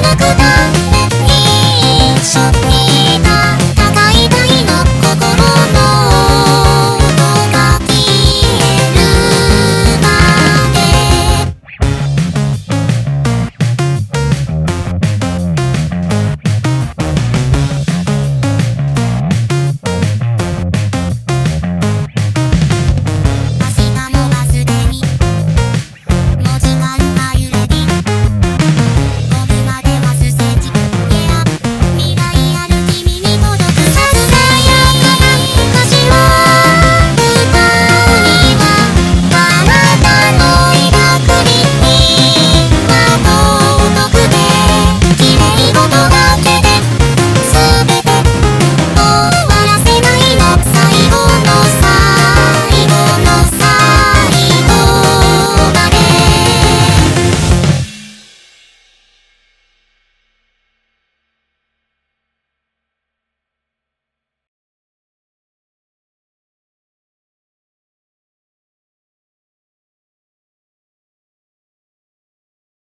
なくて